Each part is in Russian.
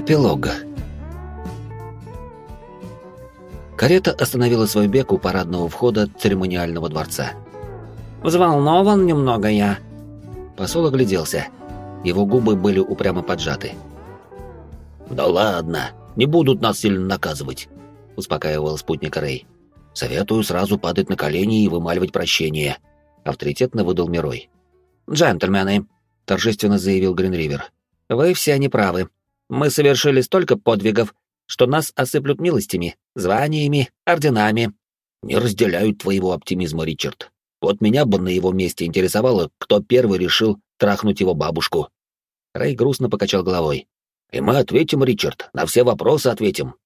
Эпилог. Карета остановила свой бег у парадного входа церемониального дворца. «Взволнован немного я». Посол огляделся. Его губы были упрямо поджаты. «Да ладно, не будут нас сильно наказывать», — успокаивал спутник Рэй. «Советую сразу падать на колени и вымаливать прощение», — авторитетно выдал Мирой. «Джентльмены», — торжественно заявил Гринривер, — «вы все неправы. Мы совершили столько подвигов, что нас осыплют милостями, званиями, орденами. Не разделяют твоего оптимизма, Ричард. Вот меня бы на его месте интересовало, кто первый решил трахнуть его бабушку. Рэй грустно покачал головой. И мы ответим, Ричард, на все вопросы ответим.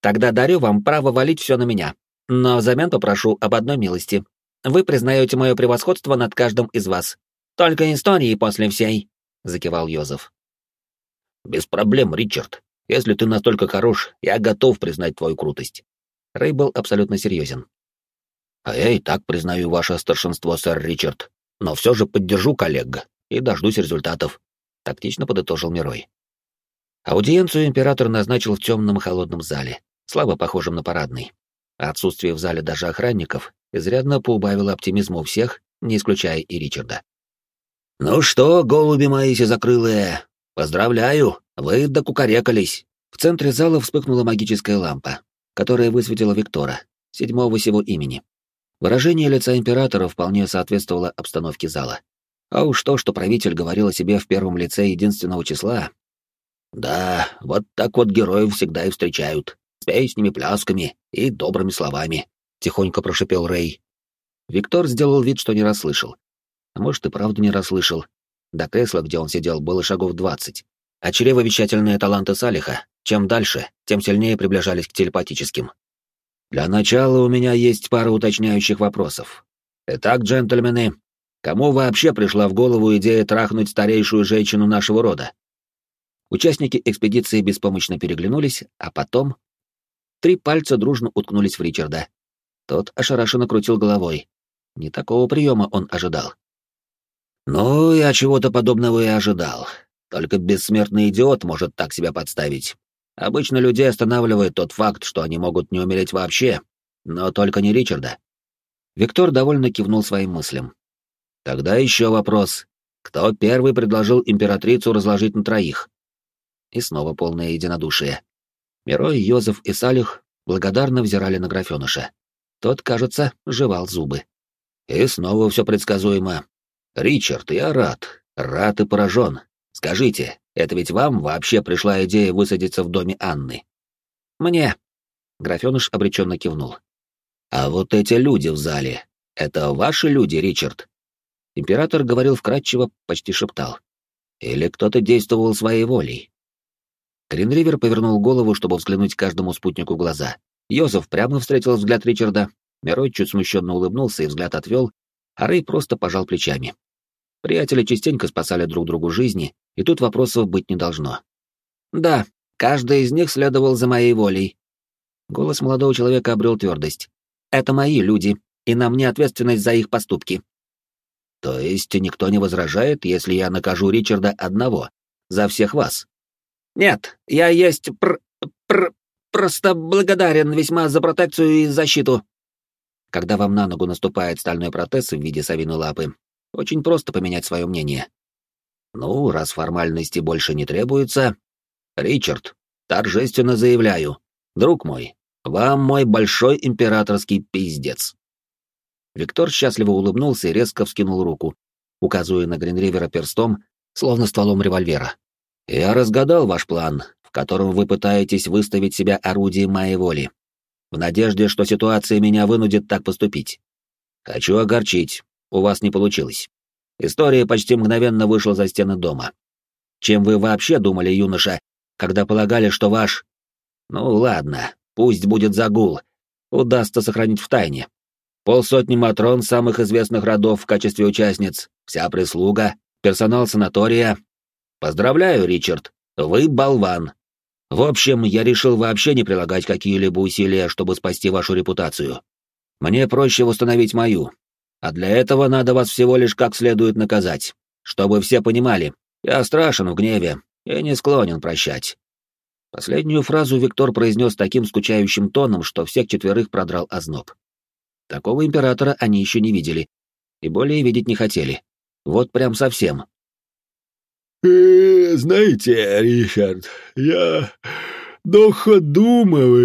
Тогда дарю вам право валить все на меня. Но взамен попрошу об одной милости. Вы признаете мое превосходство над каждым из вас. Только истории после всей, — закивал Йозеф. «Без проблем, Ричард. Если ты настолько хорош, я готов признать твою крутость». Рэй был абсолютно серьезен. «А я и так признаю ваше старшинство, сэр Ричард. Но все же поддержу коллег и дождусь результатов», — тактично подытожил Мирой. Аудиенцию император назначил в темном холодном зале, слабо похожем на парадный. отсутствие в зале даже охранников изрядно поубавило оптимизма у всех, не исключая и Ричарда. «Ну что, голуби мои закрылые, «Поздравляю, вы докукарекались!» В центре зала вспыхнула магическая лампа, которая высветила Виктора, седьмого сего имени. Выражение лица императора вполне соответствовало обстановке зала. А уж то, что правитель говорил о себе в первом лице единственного числа... Да, вот так вот героев всегда и встречают. С песнями, плясками и добрыми словами, — тихонько прошипел Рэй. Виктор сделал вид, что не расслышал. А может, и правда не расслышал, до кресла, где он сидел, было шагов двадцать. А чревовещательные таланты Салиха, чем дальше, тем сильнее приближались к телепатическим. Для начала у меня есть пара уточняющих вопросов. Итак, джентльмены, кому вообще пришла в голову идея трахнуть старейшую женщину нашего рода? Участники экспедиции беспомощно переглянулись, а потом... Три пальца дружно уткнулись в Ричарда. Тот ошарашенно крутил головой. Не такого приема он ожидал. Ну, я чего-то подобного и ожидал. Только бессмертный идиот может так себя подставить. Обычно людей останавливает тот факт, что они могут не умереть вообще, но только не Ричарда. Виктор довольно кивнул своим мыслям. Тогда еще вопрос. Кто первый предложил императрицу разложить на троих? И снова полное единодушие. Мирой, Йозеф и Салих благодарно взирали на графеныша. Тот, кажется, жевал зубы. И снова все предсказуемо. «Ричард, я рад. Рад и поражен. Скажите, это ведь вам вообще пришла идея высадиться в доме Анны?» «Мне». Графеныш обреченно кивнул. «А вот эти люди в зале, это ваши люди, Ричард?» Император говорил вкратчиво, почти шептал. «Или кто-то действовал своей волей?» Гринривер повернул голову, чтобы взглянуть каждому спутнику глаза. Йозеф прямо встретил взгляд Ричарда, Мирой чуть смущенно улыбнулся и взгляд отвел, а Рэй просто пожал плечами. Приятели частенько спасали друг другу жизни, и тут вопросов быть не должно. «Да, каждый из них следовал за моей волей». Голос молодого человека обрел твердость. «Это мои люди, и на мне ответственность за их поступки». «То есть никто не возражает, если я накажу Ричарда одного, за всех вас?» «Нет, я есть пр... пр... просто благодарен весьма за протекцию и защиту», когда вам на ногу наступает стальной протез в виде совиной лапы, очень просто поменять свое мнение. Ну, раз формальности больше не требуется... Ричард, торжественно заявляю, друг мой, вам мой большой императорский пиздец. Виктор счастливо улыбнулся и резко вскинул руку, указывая на Гринривера перстом, словно стволом револьвера. «Я разгадал ваш план, в котором вы пытаетесь выставить себя орудием моей воли в надежде, что ситуация меня вынудит так поступить. Хочу огорчить, у вас не получилось. История почти мгновенно вышла за стены дома. Чем вы вообще думали, юноша, когда полагали, что ваш... Ну ладно, пусть будет загул, удастся сохранить в тайне. Полсотни матрон самых известных родов в качестве участниц, вся прислуга, персонал санатория. Поздравляю, Ричард, вы болван. В общем, я решил вообще не прилагать какие-либо усилия, чтобы спасти вашу репутацию. Мне проще восстановить мою. А для этого надо вас всего лишь как следует наказать. Чтобы все понимали, я страшен в гневе и не склонен прощать. Последнюю фразу Виктор произнес таким скучающим тоном, что всех четверых продрал озноб. Такого императора они еще не видели и более видеть не хотели. Вот прям совсем. «Э, «Знаете, Рихард, я думал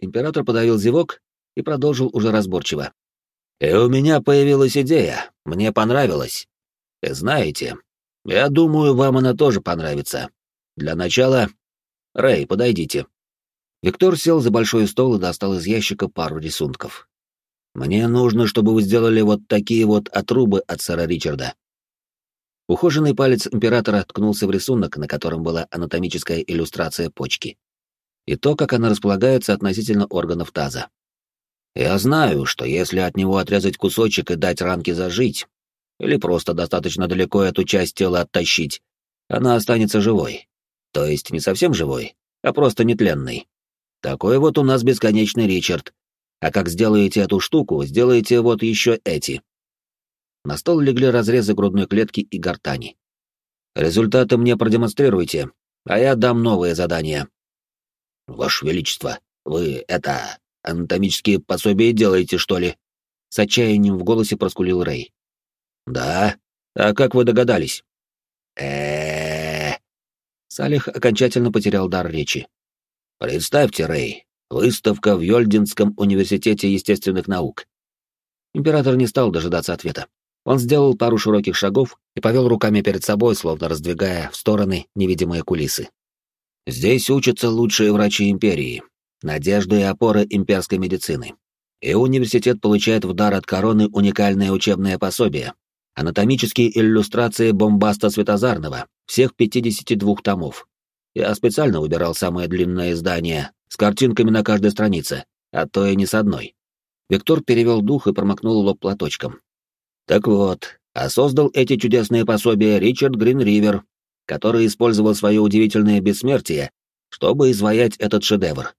Император подавил зевок и продолжил уже разборчиво. «И у меня появилась идея, мне понравилось. И знаете, я думаю, вам она тоже понравится. Для начала... Рэй, подойдите». Виктор сел за большой стол и достал из ящика пару рисунков. «Мне нужно, чтобы вы сделали вот такие вот отрубы от сэра Ричарда». Ухоженный палец императора ткнулся в рисунок, на котором была анатомическая иллюстрация почки. И то, как она располагается относительно органов таза. Я знаю, что если от него отрезать кусочек и дать ранке зажить, или просто достаточно далеко эту часть тела оттащить, она останется живой. То есть не совсем живой, а просто нетленной. Такой вот у нас бесконечный Ричард. А как сделаете эту штуку, сделаете вот еще эти. На стол легли разрезы грудной клетки и гортани. Результаты мне продемонстрируйте, а я дам новые задания. Ваше Величество, вы это, анатомические пособия делаете, что ли? С отчаянием в голосе проскулил Рэй. Да? А как вы догадались? э Салих окончательно потерял дар речи. Представьте, Рэй, выставка в Йольдинском университете естественных наук. Император не стал дожидаться ответа. Он сделал пару широких шагов и повел руками перед собой, словно раздвигая в стороны невидимые кулисы. Здесь учатся лучшие врачи империи, надежда и опора имперской медицины. И университет получает в дар от короны уникальное учебное пособие, Анатомические иллюстрации бомбаста Светозарного, всех 52 томов. Я специально выбирал самое длинное издание, с картинками на каждой странице, а то и не с одной. Виктор перевел дух и промокнул лоб платочком. Так вот, а создал эти чудесные пособия Ричард Гринривер, который использовал свое удивительное бессмертие, чтобы изваять этот шедевр.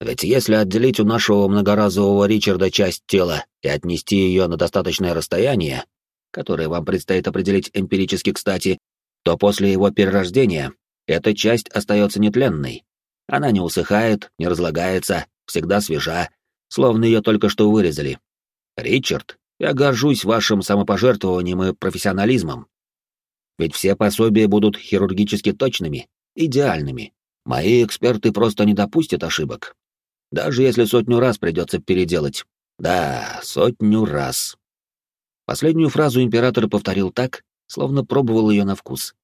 Ведь если отделить у нашего многоразового Ричарда часть тела и отнести ее на достаточное расстояние, которое вам предстоит определить эмпирически кстати, то после его перерождения эта часть остается нетленной. Она не усыхает, не разлагается, всегда свежа, словно ее только что вырезали. Ричард, я горжусь вашим самопожертвованием и профессионализмом. Ведь все пособия будут хирургически точными, идеальными. Мои эксперты просто не допустят ошибок. Даже если сотню раз придется переделать. Да, сотню раз. Последнюю фразу император повторил так, словно пробовал ее на вкус.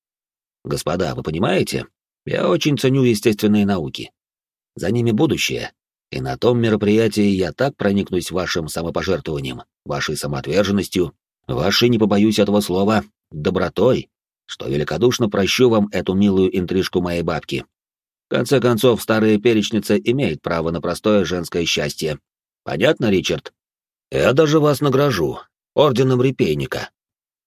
«Господа, вы понимаете? Я очень ценю естественные науки. За ними будущее, и на том мероприятии я так проникнусь вашим самопожертвованием, вашей самоотверженностью, вашей, не побоюсь этого слова, добротой, что великодушно прощу вам эту милую интрижку моей бабки. В конце концов, старая перечница имеет право на простое женское счастье. Понятно, Ричард? Я даже вас награжу, орденом репейника,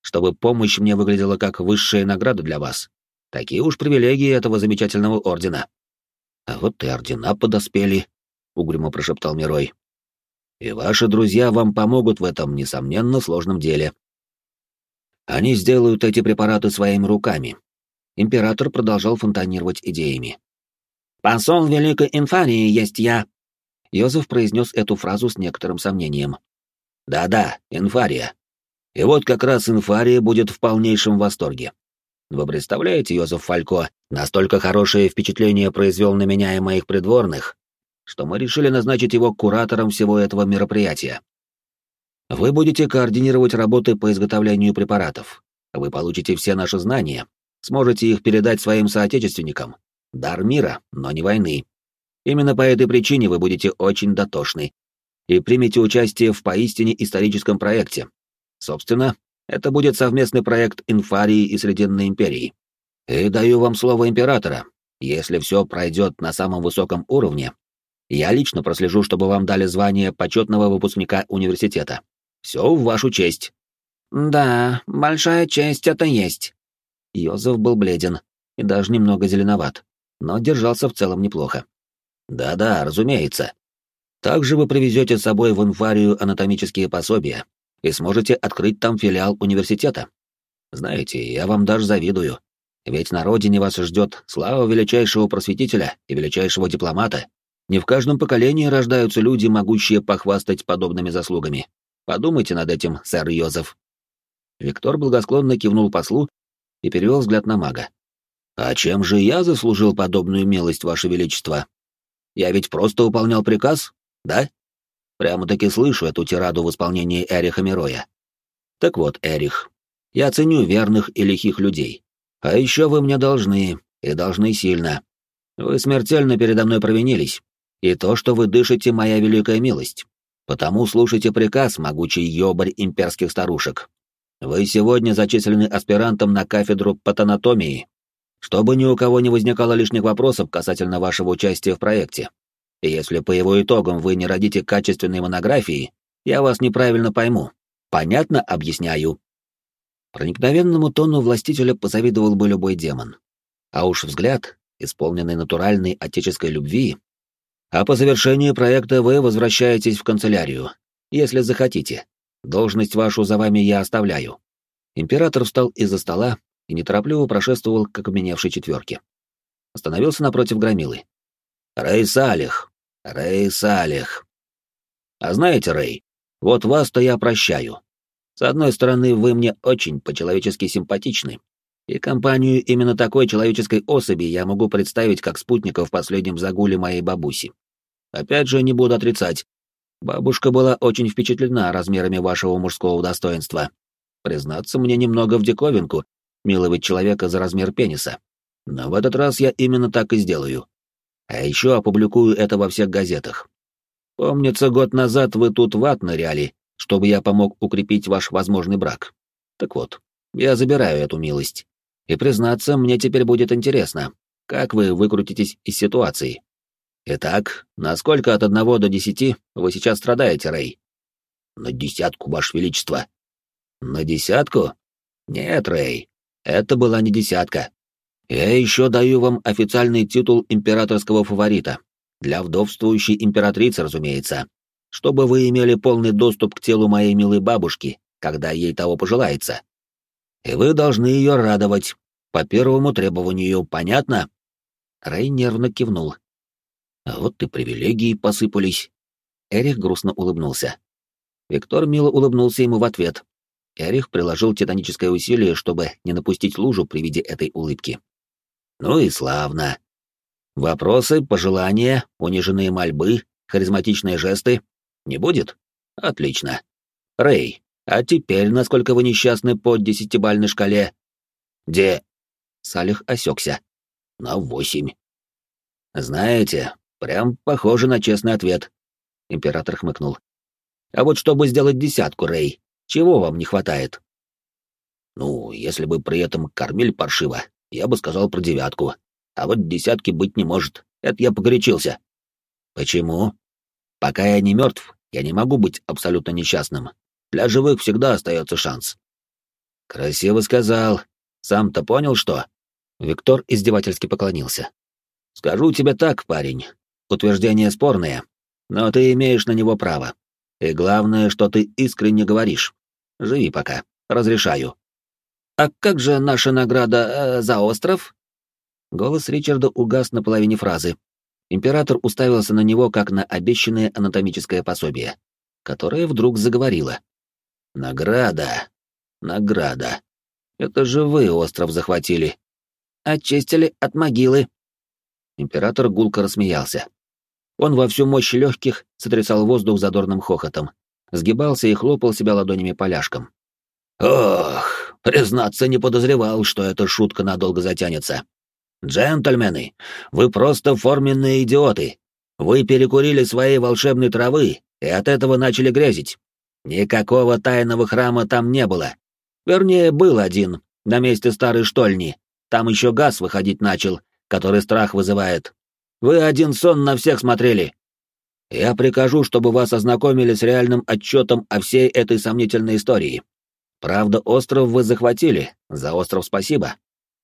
чтобы помощь мне выглядела как высшая награда для вас. Такие уж привилегии этого замечательного ордена. А вот и ордена подоспели, — угрюмо прошептал Мирой. И ваши друзья вам помогут в этом, несомненно, сложном деле. Они сделают эти препараты своими руками. Император продолжал фонтанировать идеями. «Посол Великой Инфарии есть я», — Йозеф произнес эту фразу с некоторым сомнением. Да-да, инфария. И вот как раз инфария будет в полнейшем восторге. Вы представляете, Йозеф Фалько, настолько хорошее впечатление произвел на меня и моих придворных, что мы решили назначить его куратором всего этого мероприятия. Вы будете координировать работы по изготовлению препаратов. Вы получите все наши знания, сможете их передать своим соотечественникам. Дар мира, но не войны. Именно по этой причине вы будете очень дотошны и примете участие в поистине историческом проекте. Собственно, это будет совместный проект Инфарии и Срединной империи. И даю вам слово императора. Если все пройдет на самом высоком уровне, я лично прослежу, чтобы вам дали звание почетного выпускника университета. Все в вашу честь. Да, большая честь это есть. Йозеф был бледен и даже немного зеленоват, но держался в целом неплохо. Да-да, разумеется. Также вы привезете с собой в инфарию анатомические пособия и сможете открыть там филиал университета. Знаете, я вам даже завидую. Ведь на родине вас ждет слава величайшего просветителя и величайшего дипломата. Не в каждом поколении рождаются люди, могущие похвастать подобными заслугами. Подумайте над этим, сэр Йозеф. Виктор благосклонно кивнул послу и перевел взгляд на мага. «А чем же я заслужил подобную милость, Ваше Величество? Я ведь просто выполнял приказ, да? Прямо-таки слышу эту тираду в исполнении Эриха Мироя. Так вот, Эрих, я ценю верных и лихих людей. А еще вы мне должны, и должны сильно. Вы смертельно передо мной провинились. И то, что вы дышите, моя великая милость. Потому слушайте приказ, могучий ёбарь имперских старушек. Вы сегодня зачислены аспирантом на кафедру патанатомии, чтобы ни у кого не возникало лишних вопросов касательно вашего участия в проекте. И если по его итогам вы не родите качественной монографии, я вас неправильно пойму. Понятно объясняю?» Проникновенному тону властителя позавидовал бы любой демон. А уж взгляд, исполненный натуральной отеческой любви. А по завершении проекта вы возвращаетесь в канцелярию, если захотите. Должность вашу за вами я оставляю. Император встал из-за стола и неторопливо прошествовал к окаменевшей четверке. Остановился напротив громилы. «Рэй Салих! Рэй Салих!» «А знаете, Рэй, вот вас-то я прощаю. С одной стороны, вы мне очень по-человечески симпатичны, и компанию именно такой человеческой особи я могу представить как спутника в последнем загуле моей бабуси. Опять же, не буду отрицать, бабушка была очень впечатлена размерами вашего мужского достоинства. Признаться мне немного в диковинку, миловать человека за размер пениса. Но в этот раз я именно так и сделаю. А еще опубликую это во всех газетах. Помнится, год назад вы тут в ад ныряли, чтобы я помог укрепить ваш возможный брак. Так вот, я забираю эту милость. И, признаться, мне теперь будет интересно, как вы выкрутитесь из ситуации. Итак, насколько от одного до десяти вы сейчас страдаете, Рэй? На десятку, Ваше Величество. На десятку? Нет, Рэй, это была не десятка. Я еще даю вам официальный титул императорского фаворита. Для вдовствующей императрицы, разумеется. Чтобы вы имели полный доступ к телу моей милой бабушки, когда ей того пожелается. И вы должны ее радовать. По первому требованию, понятно? Рэй нервно кивнул. А вот и привилегии посыпались. Эрих грустно улыбнулся. Виктор мило улыбнулся ему в ответ, Эрих приложил титаническое усилие, чтобы не напустить лужу при виде этой улыбки. Ну и славно. Вопросы, пожелания, униженные мольбы, харизматичные жесты? Не будет? Отлично. Рэй, а теперь насколько вы несчастны по десятибальной шкале? Где? Салих осекся. На восемь. Знаете, прям похоже на честный ответ. Император хмыкнул. А вот чтобы сделать десятку, Рэй, чего вам не хватает? Ну, если бы при этом кормили паршиво, я бы сказал про девятку. А вот десятки быть не может. Это я погорячился. Почему? Пока я не мертв, я не могу быть абсолютно несчастным. Для живых всегда остается шанс. Красиво сказал. Сам-то понял, что? Виктор издевательски поклонился. Скажу тебе так, парень. Утверждение спорное, но ты имеешь на него право. И главное, что ты искренне говоришь. Живи пока. Разрешаю. А как же наша награда э, за остров? Голос Ричарда угас на половине фразы. Император уставился на него, как на обещанное анатомическое пособие, которое вдруг заговорило. «Награда! Награда! Это же вы остров захватили!» «Очистили от могилы!» Император гулко рассмеялся. Он во всю мощь легких сотрясал воздух задорным хохотом, сгибался и хлопал себя ладонями поляшком. «Ох, признаться, не подозревал, что эта шутка надолго затянется. Джентльмены, вы просто форменные идиоты. Вы перекурили своей волшебной травы и от этого начали грезить. Никакого тайного храма там не было. Вернее, был один, на месте старой штольни. Там еще газ выходить начал, который страх вызывает. Вы один сон на всех смотрели. Я прикажу, чтобы вас ознакомили с реальным отчетом о всей этой сомнительной истории. Правда, остров вы захватили, за остров спасибо.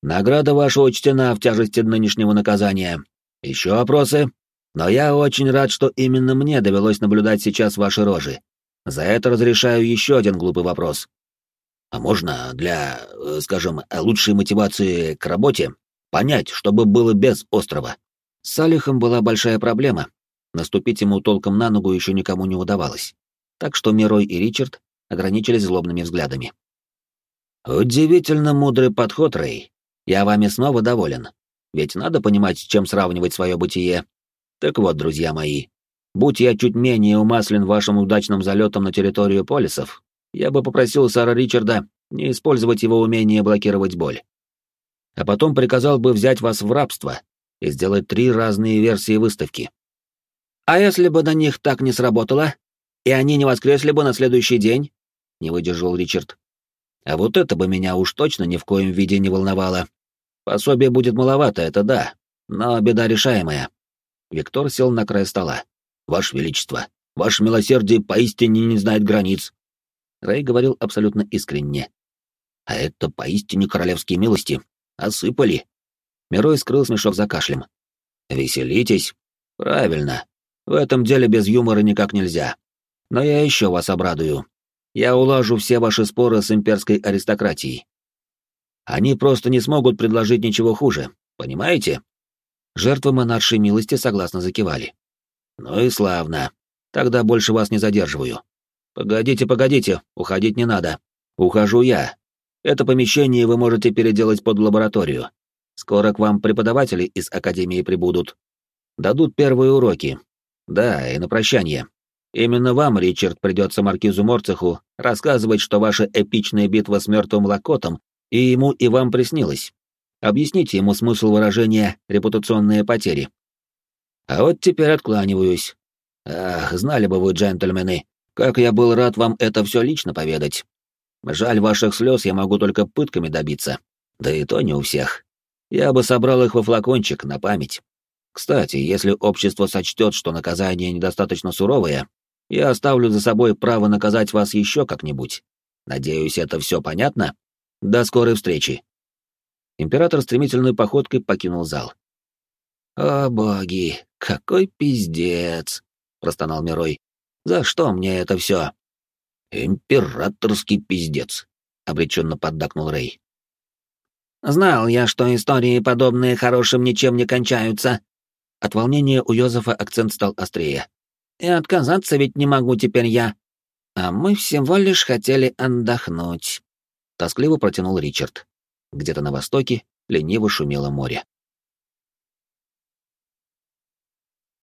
Награда ваша учтена в тяжести нынешнего наказания. Еще вопросы? Но я очень рад, что именно мне довелось наблюдать сейчас ваши рожи. За это разрешаю еще один глупый вопрос. А можно для, э, скажем, лучшей мотивации к работе понять, чтобы было без острова? С Салихом была большая проблема. Наступить ему толком на ногу еще никому не удавалось. Так что Мирой и Ричард ограничились злобными взглядами. «Удивительно мудрый подход, Рэй. Я вами снова доволен. Ведь надо понимать, с чем сравнивать свое бытие. Так вот, друзья мои, будь я чуть менее умаслен вашим удачным залетом на территорию полисов, я бы попросил сэра Ричарда не использовать его умение блокировать боль. А потом приказал бы взять вас в рабство и сделать три разные версии выставки. А если бы на них так не сработало, и они не воскресли бы на следующий день? Не выдержал Ричард. А вот это бы меня уж точно ни в коем виде не волновало. Пособие будет маловато, это да, но беда решаемая. Виктор сел на край стола. «Ваше Величество, ваше милосердие поистине не знает границ». Рэй говорил абсолютно искренне. «А это поистине королевские милости. Осыпали». Мирой скрыл смешок за кашлем. «Веселитесь? Правильно. В этом деле без юмора никак нельзя. Но я еще вас обрадую. Я улажу все ваши споры с имперской аристократией. Они просто не смогут предложить ничего хуже, понимаете? Жертвы монаршей милости согласно закивали. Ну и славно. Тогда больше вас не задерживаю. Погодите, погодите, уходить не надо. Ухожу я. Это помещение вы можете переделать под лабораторию. Скоро к вам преподаватели из академии прибудут. Дадут первые уроки. Да, и на прощание. Именно вам, Ричард, придется маркизу Морцеху рассказывать, что ваша эпичная битва с мертвым Лакотом и ему, и вам приснилась. Объясните ему смысл выражения «репутационные потери». А вот теперь откланиваюсь. Ах, знали бы вы, джентльмены, как я был рад вам это все лично поведать. Жаль, ваших слез я могу только пытками добиться. Да и то не у всех. Я бы собрал их во флакончик на память. Кстати, если общество сочтет, что наказание недостаточно суровое, я оставлю за собой право наказать вас еще как-нибудь. Надеюсь, это все понятно? До скорой встречи. Император стремительной походкой покинул зал. «О, боги, какой пиздец!» — простонал Мирой. «За что мне это все?» «Императорский пиздец», — обреченно поддакнул Рэй. «Знал я, что истории подобные хорошим ничем не кончаются». От волнения у Йозефа акцент стал острее. И отказаться ведь не могу теперь я. А мы всего лишь хотели отдохнуть. Тоскливо протянул Ричард. Где-то на востоке лениво шумело море.